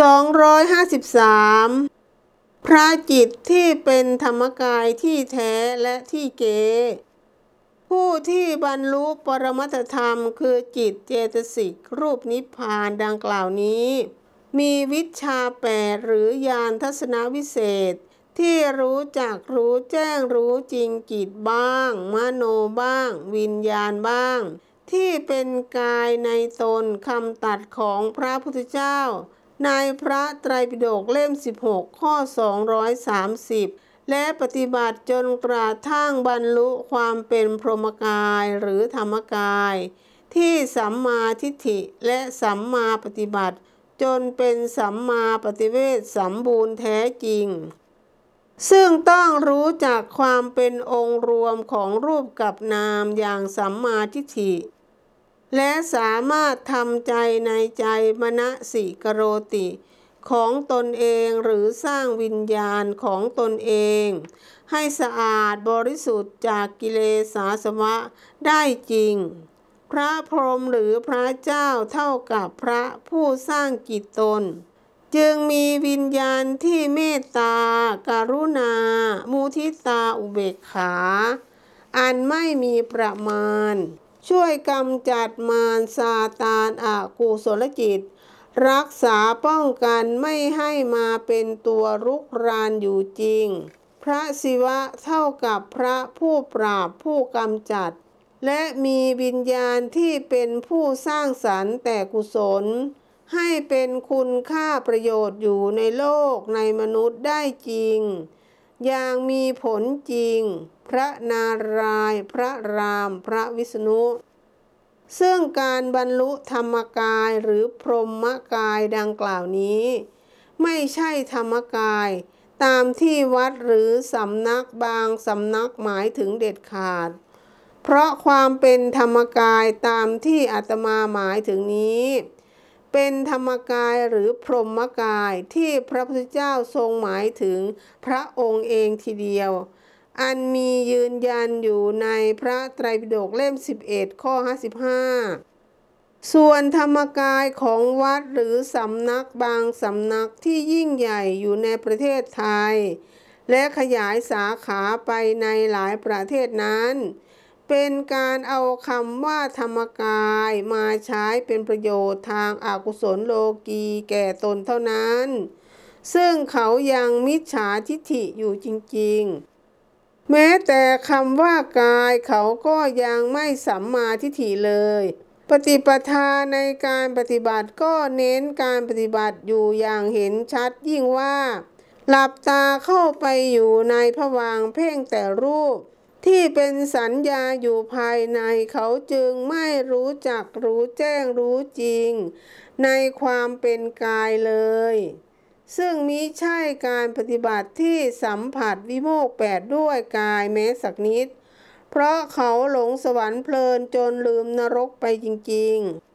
253 พระจิตที่เป็นธรรมกายที่แท้และที่เก ผู้ที่บรรลุปรมัตธรรมคือจิตเจตสิกรูปนิพพานดังกล่าวนี้ มีวิชาแปดหรือญาณทัศนวิเศษ ที่รู้จักรู้แจ้งรู้จริงจิตบ้าง มโนบ้าง วิญญาณบ้าง ที่เป็นกายในตนคำตัดของพระพุทธเจ้า ในพระไตรปิฎกเล่ม 16 ข้อ 230 และปฏิบัติจนกระทั่งบรรลุความเป็นพรหมกายหรือธรรมกาย ที่สัมมาทิฏฐิและสัมมาปฏิบัติ จนเป็นสัมมาปฏิเวทสมบูรณ์แท้จริง ซึ่งต้องรู้จักความเป็นองค์รวมของรูปกับนามอย่างสัมมาทิฏฐิ และสามารถทำใจในใจมณสิกโรติ ของตนเองหรือสร้างวิญญาณของตนเอง ให้สะอาดบริสุทธิ์จากกิเลสาสวะได้จริง พระพรหมหรือพระเจ้าเท่ากับพระผู้สร้างจิตตน จึงมีวิญญาณที่เมตตาการุณา มุทิตาอุเบกขา อันไม่มีประมาณ ช่วยกำจัดมารซาตานอากุศลจิต รักษาป้องกันไม่ให้มาเป็นตัวรุกรานอยู่จริง พระศิวะเท่ากับพระผู้ปราบผู้กำจัด และมีวิญญาณที่เป็นผู้สร้างสรรค์แต่กุศล ให้เป็นคุณค่าประโยชน์อยู่ในโลกในมนุษย์ได้จริง อย่างมีผลจริง พระนารายณ์พระราม พระวิษณุ ซึ่งการบรรลุธรรมกายหรือพรหมกายดังกล่าวนี้ ไม่ใช่ธรรมกาย ตามที่วัดหรือสำนักบางสำนักหมายถึงเด็ดขาด เพราะความเป็นธรรมกายตามที่อาตมาหมายถึงนี้เป็นธรรมกายหรือพรหมกายที่พระพุทธเจ้าทรงหมายถึงพระองค์เองทีเดียว อันมียืนยันอยู่ในพระไตรปิฎกเล่ม 11 ข้อ 55 ส่วนธรรมกายของวัดหรือสำนักบางสำนักที่ยิ่งใหญ่อยู่ในประเทศไทย และขยายสาขาไปในหลายประเทศนั้น เป็นการเอาคำว่าธรรมกายมาใช้เป็นประโยชน์ทางอากุศลโลกีแก่ตนเท่านั้น ซึ่งเขายังมิจฉาทิฏฐิอยู่จริงๆ แม้แต่คำว่ากายเขาก็ยังไม่สัมมาทิฏฐิเลย ปฏิปทาในการปฏิบัติก็เน้นการปฏิบัติอยู่อย่างเห็นชัดยิ่งว่า หลับตาเข้าไปอยู่ในผวังเพ่งแต่รูป ที่เป็นสัญญาอยู่ภายในเขาจึงไม่รู้จักรู้แจ้งรู้จริง ในความเป็นกายเลย ซึ่งมิใช่การปฏิบัติที่สัมผัสวิโมกข์แปดด้วยกายแม้สักนิด เพราะเขาหลงสวรรค์เพลินจนลืมนรกไปจริง ๆ